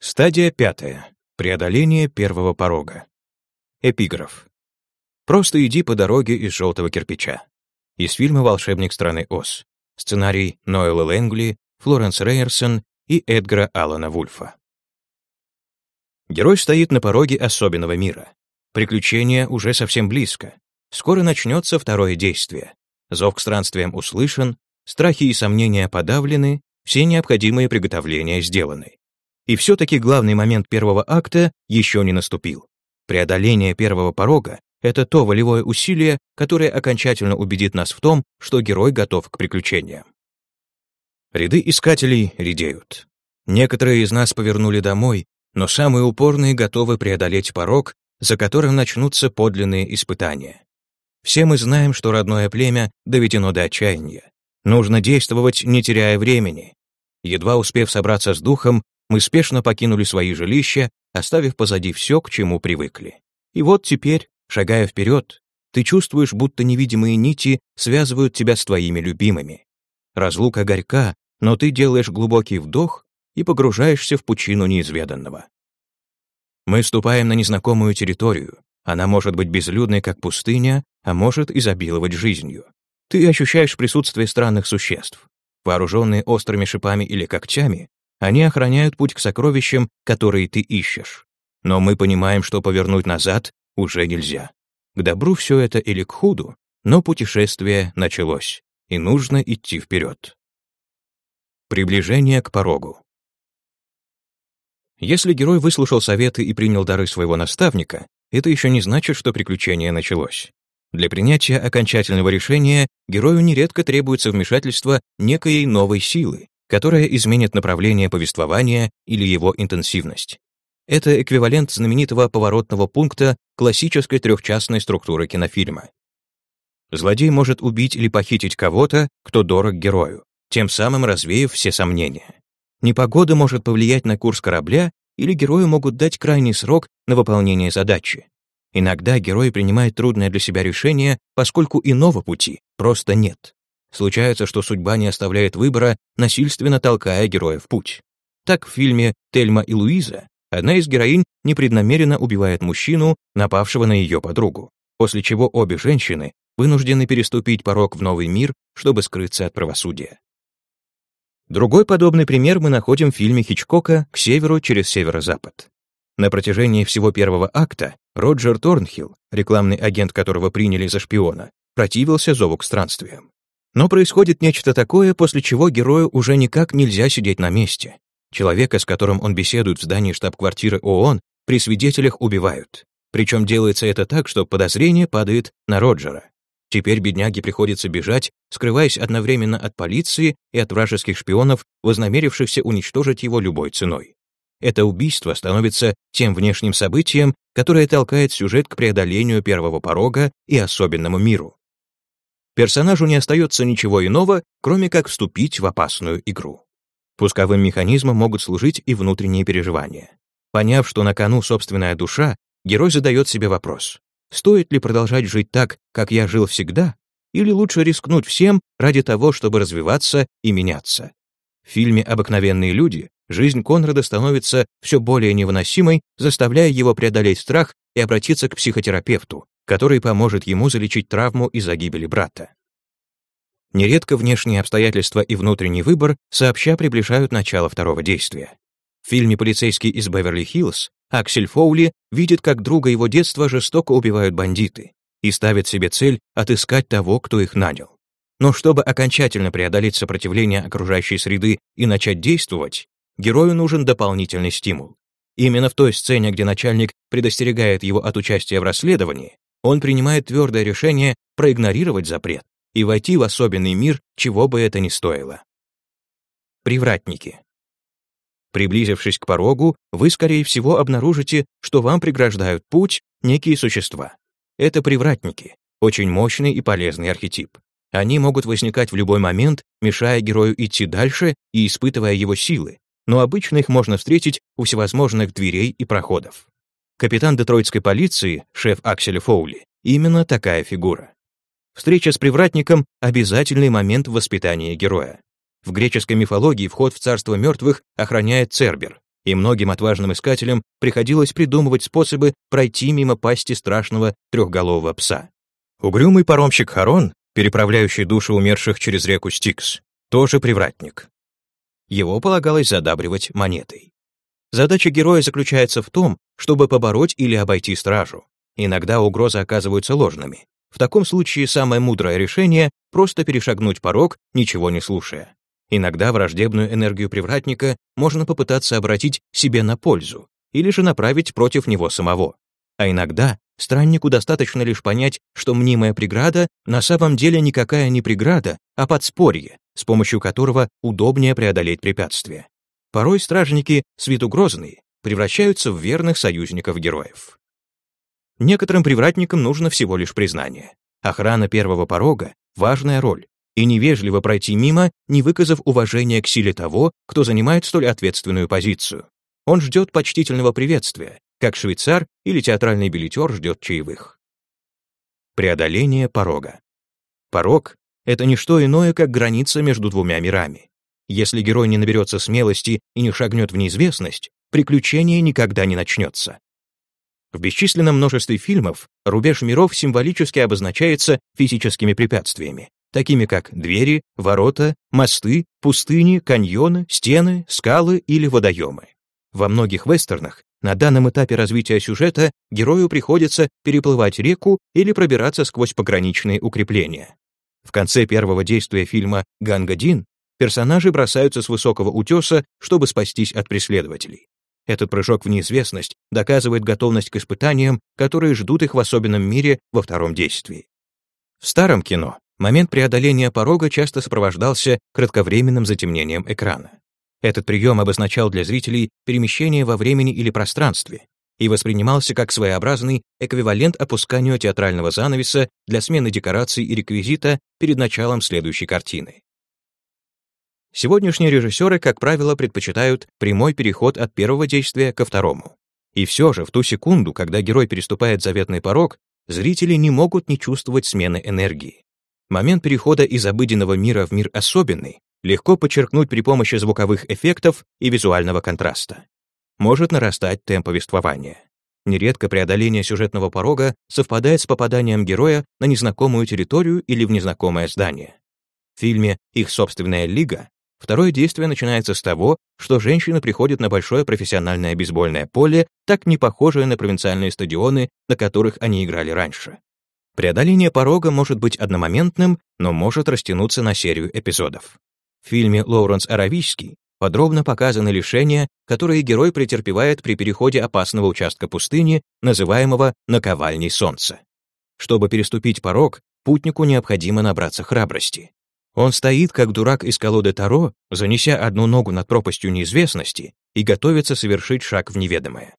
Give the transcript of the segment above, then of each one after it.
Стадия пятая. Преодоление первого порога. Эпиграф. Просто иди по дороге из желтого кирпича. Из фильма «Волшебник страны Оз». Сценарий Ноэла Лэнгли, Флоренс Рейерсон и Эдгара Алана Вульфа. Герой стоит на пороге особенного мира. Приключение уже совсем близко. Скоро начнется второе действие. Зов к странствиям услышан, страхи и сомнения подавлены, все необходимые приготовления сделаны. И все-таки главный момент первого акта еще не наступил. Преодоление первого порога — это то волевое усилие, которое окончательно убедит нас в том, что герой готов к приключениям. Ряды искателей редеют. Некоторые из нас повернули домой, но самые упорные готовы преодолеть порог, за которым начнутся подлинные испытания. Все мы знаем, что родное племя доведено до отчаяния. Нужно действовать, не теряя времени. Едва успев собраться с духом, мы спешно покинули свои жилища, оставив позади все, к чему привыкли. И вот теперь, шагая вперед, ты чувствуешь, будто невидимые нити связывают тебя с твоими любимыми. Разлука горька, но ты делаешь глубокий вдох и погружаешься в пучину неизведанного. Мы ступаем на незнакомую территорию. Она может быть безлюдной, как пустыня, а может изобиловать жизнью. Ты ощущаешь присутствие странных существ. Вооруженные острыми шипами или когтями, они охраняют путь к сокровищам, которые ты ищешь. Но мы понимаем, что повернуть назад уже нельзя. К добру все это или к худу, но путешествие началось, и нужно идти вперед. Приближение к порогу. Если герой выслушал советы и принял дары своего наставника, это еще не значит, что приключение началось. Для принятия окончательного решения герою нередко требуется вмешательство некой новой силы, которая изменит направление повествования или его интенсивность. Это эквивалент знаменитого поворотного пункта классической трехчастной структуры кинофильма. Злодей может убить или похитить кого-то, кто дорог герою, тем самым развеяв все сомнения. Непогода может повлиять на курс корабля, или герою могут дать крайний срок на выполнение задачи. Иногда герой принимает трудное для себя решение, поскольку иного пути просто нет. Случается, что судьба не оставляет выбора, насильственно толкая героя в путь. Так в фильме «Тельма и Луиза» одна из героинь непреднамеренно убивает мужчину, напавшего на ее подругу, после чего обе женщины вынуждены переступить порог в новый мир, чтобы скрыться от правосудия. Другой подобный пример мы находим в фильме Хичкока «К северу через северо-запад». На протяжении всего первого акта Роджер Торнхилл, рекламный агент которого приняли за шпиона, противился зову к странствиям. Но происходит нечто такое, после чего герою уже никак нельзя сидеть на месте. Человека, с которым он беседует в здании штаб-квартиры ООН, при свидетелях убивают. Причем делается это так, что подозрение падает на Роджера. Теперь бедняге приходится бежать, скрываясь одновременно от полиции и от вражеских шпионов, вознамерившихся уничтожить его любой ценой. Это убийство становится тем внешним событием, которое толкает сюжет к преодолению первого порога и особенному миру персонажу не остается ничего иного, кроме как вступить в опасную игру. Пусковым механизмом могут служить и внутренние переживания. Поняв, что на кону собственная душа, герой задает себе вопрос, стоит ли продолжать жить так, как я жил всегда, или лучше рискнуть всем ради того, чтобы развиваться и меняться. В фильме «Обыкновенные люди» жизнь Конрада становится все более невыносимой, заставляя его преодолеть страх и обратиться к психотерапевту, который поможет ему залечить травму из-за гибели брата. Нередко внешние обстоятельства и внутренний выбор сообща приближают начало второго действия. В фильме «Полицейский из Беверли-Хиллз» Аксель Фоули видит, как друга его детства жестоко убивают бандиты и ставит себе цель отыскать того, кто их нанял. Но чтобы окончательно преодолеть сопротивление окружающей среды и начать действовать, герою нужен дополнительный стимул. Именно в той сцене, где начальник предостерегает его от участия в расследовании, он принимает твердое решение проигнорировать запрет и войти в особенный мир, чего бы это ни стоило. Привратники. Приблизившись к порогу, вы, скорее всего, обнаружите, что вам преграждают путь некие существа. Это привратники, очень мощный и полезный архетип. Они могут возникать в любой момент, мешая герою идти дальше и испытывая его силы, но обычно их можно встретить у всевозможных дверей и проходов. Капитан детройтской полиции, шеф Акселя Фоули, именно такая фигура. Встреча с привратником — обязательный момент в воспитании героя. В греческой мифологии вход в царство мертвых охраняет Цербер, и многим отважным искателям приходилось придумывать способы пройти мимо пасти страшного трехголового пса. Угрюмый паромщик Харон, переправляющий души умерших через реку Стикс, тоже привратник. Его полагалось задабривать монетой. Задача героя заключается в том, чтобы побороть или обойти стражу. Иногда угрозы оказываются ложными. В таком случае самое мудрое решение — просто перешагнуть порог, ничего не слушая. Иногда враждебную энергию привратника можно попытаться обратить себе на пользу или же направить против него самого. А иногда страннику достаточно лишь понять, что мнимая преграда на самом деле никакая не преграда, а подспорье, с помощью которого удобнее преодолеть препятствие. Порой стражники, с виду превращаются в верных союзников героев. Некоторым привратникам нужно всего лишь признание. Охрана первого порога — важная роль, и невежливо пройти мимо, не выказав уважения к силе того, кто занимает столь ответственную позицию. Он ждет почтительного приветствия, как швейцар или театральный билетер ждет чаевых. Преодоление порога. Порог — это не что иное, как граница между двумя мирами. Если герой не наберется смелости и не шагнет в неизвестность, приключение никогда не начнется. В бесчисленном множестве фильмов рубеж миров символически обозначается физическими препятствиями, такими как двери, ворота, мосты, пустыни, каньоны, стены, скалы или водоемы. Во многих вестернах на данном этапе развития сюжета герою приходится переплывать реку или пробираться сквозь пограничные укрепления. В конце первого действия фильма «Ганга Дин» персонажи бросаются с высокого утеса, чтобы спастись от преследователей. Этот прыжок в неизвестность доказывает готовность к испытаниям, которые ждут их в особенном мире во втором действии. В старом кино момент преодоления порога часто сопровождался кратковременным затемнением экрана. Этот прием обозначал для зрителей перемещение во времени или пространстве и воспринимался как своеобразный эквивалент опусканию театрального занавеса для смены декораций и реквизита перед началом следующей картины. Сегодняшние режиссеры, как правило, предпочитают прямой переход от первого действия ко второму. И все же в ту секунду, когда герой переступает заветный порог, зрители не могут не чувствовать смены энергии. Момент перехода из обыденного мира в мир особенный легко подчеркнуть при помощи звуковых эффектов и визуального контраста. Может нарастать темп повествования. Нередко преодоление сюжетного порога совпадает с попаданием героя на незнакомую территорию или в незнакомое здание. В фильме «Их собственная лига» второе действие начинается с того, что женщина приходит на большое профессиональное бейсбольное поле, так не похожее на провинциальные стадионы, на которых они играли раньше. Преодоление порога может быть одномоментным, но может растянуться на серию эпизодов. В фильме «Лоуренс Аравийский» подробно показаны лишения, которые герой претерпевает при переходе опасного участка пустыни, называемого «наковальней солнца». Чтобы переступить порог, путнику необходимо набраться храбрости. Он стоит, как дурак из колоды Таро, занеся одну ногу над пропастью неизвестности и готовится совершить шаг в неведомое.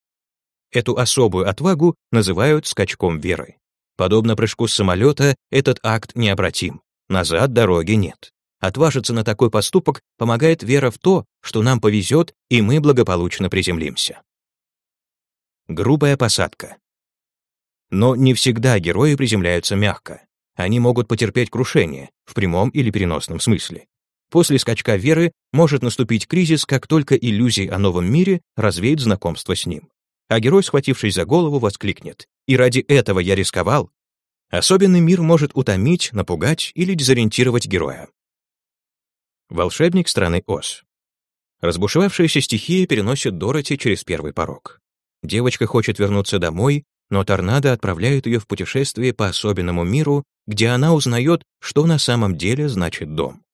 Эту особую отвагу называют скачком веры. Подобно прыжку с самолета, этот акт необратим. Назад дороги нет. Отважиться на такой поступок помогает вера в то, что нам повезет, и мы благополучно приземлимся. Грубая посадка. Но не всегда герои приземляются мягко. Они могут потерпеть крушение, в прямом или переносном смысле. После скачка веры может наступить кризис, как только иллюзии о новом мире развеют знакомство с ним. А герой, схватившись за голову, воскликнет и ради этого я рисковал. Особенный мир может утомить, напугать или дезориентировать героя. Волшебник страны Оз. Разбушевавшаяся стихия переносит Дороти через первый порог. Девочка хочет вернуться домой, но торнадо отправляет ее в путешествие по особенному миру, где она узнает, что на самом деле значит дом.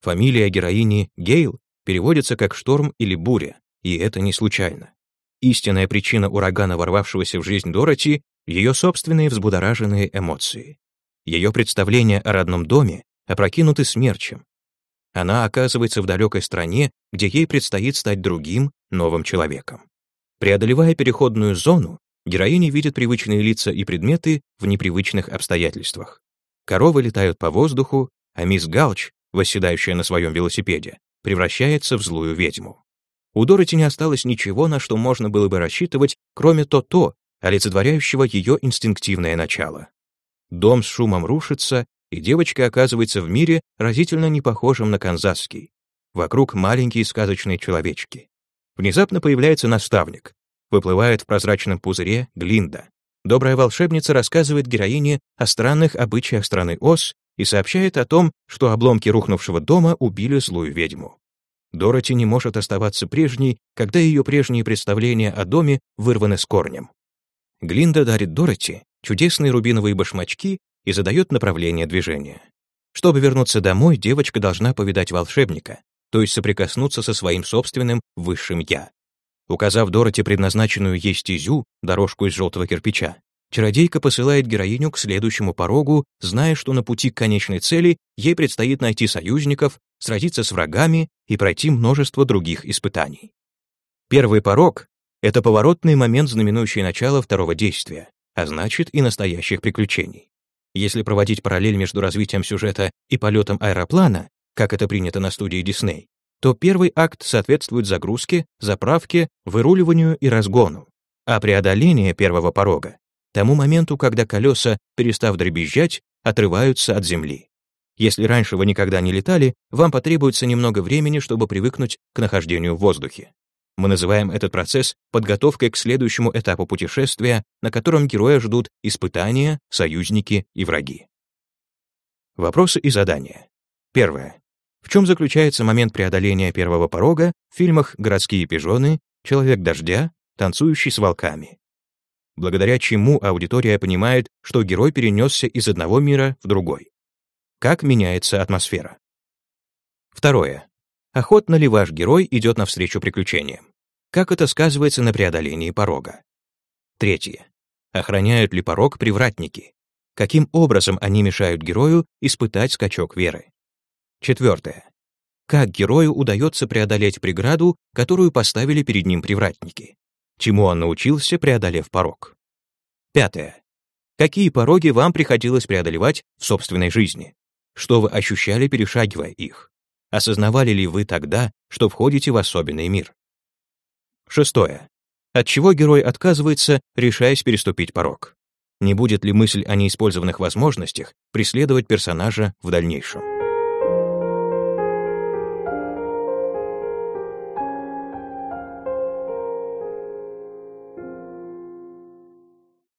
Фамилия героини Гейл переводится как «шторм» или «буря», и это не случайно. Истинная причина урагана, ворвавшегося в жизнь Дороти, ее собственные взбудораженные эмоции. Ее представления о родном доме опрокинуты смерчем. Она оказывается в далекой стране, где ей предстоит стать другим, новым человеком. Преодолевая переходную зону, героиня видит привычные лица и предметы в непривычных обстоятельствах. Коровы летают по воздуху, а мисс Галч, восседающая на своем велосипеде, превращается в злую ведьму. У Дороти не осталось ничего, на что можно было бы рассчитывать, кроме то-то, олицетворяющего ее инстинктивное начало. Дом с шумом рушится, и девочка оказывается в мире, разительно не похожем на канзасский. Вокруг маленькие сказочные человечки. Внезапно появляется наставник. Выплывает в прозрачном пузыре Глинда. Добрая волшебница рассказывает героине о странных обычаях страны Оз и сообщает о том, что обломки рухнувшего дома убили злую ведьму. Дороти не может оставаться прежней, когда ее прежние представления о доме вырваны с корнем. Глинда дарит Дороти чудесные рубиновые башмачки и задает направление движения. Чтобы вернуться домой, девочка должна повидать волшебника, то есть соприкоснуться со своим собственным высшим «я». Указав Дороти предназначенную ей стезю, дорожку из желтого кирпича, чародейка посылает героиню к следующему порогу, зная, что на пути к конечной цели ей предстоит найти союзников, сразиться с врагами и пройти множество других испытаний. Первый порог — это поворотный момент, знаменующий начало второго действия, а значит и настоящих приключений. Если проводить параллель между развитием сюжета и полетом аэроплана, как это принято на студии Дисней, то первый акт соответствует загрузке, заправке, выруливанию и разгону, а преодоление первого порога — тому моменту, когда колеса, перестав дребезжать, отрываются от земли. Если раньше вы никогда не летали, вам потребуется немного времени, чтобы привыкнуть к нахождению в воздухе. Мы называем этот процесс подготовкой к следующему этапу путешествия, на котором героя ждут испытания, союзники и враги. Вопросы и задания. Первое. В чем заключается момент преодоления первого порога в фильмах «Городские пижоны», «Человек дождя», «Танцующий с волками»? Благодаря чему аудитория понимает, что герой перенесся из одного мира в другой. Как меняется атмосфера? Второе. Охотно ли ваш герой идет навстречу приключениям? Как это сказывается на преодолении порога? Третье. Охраняют ли порог привратники? Каким образом они мешают герою испытать скачок веры? Четвертое. Как герою удается преодолеть преграду, которую поставили перед ним привратники? Чему он научился, преодолев порог? Пятое. Какие пороги вам приходилось преодолевать в собственной жизни? Что вы ощущали, перешагивая их? Осознавали ли вы тогда, что входите в особенный мир? Шестое. От чего герой отказывается, решаясь переступить порог? Не будет ли мысль о неиспользованных возможностях преследовать персонажа в дальнейшем?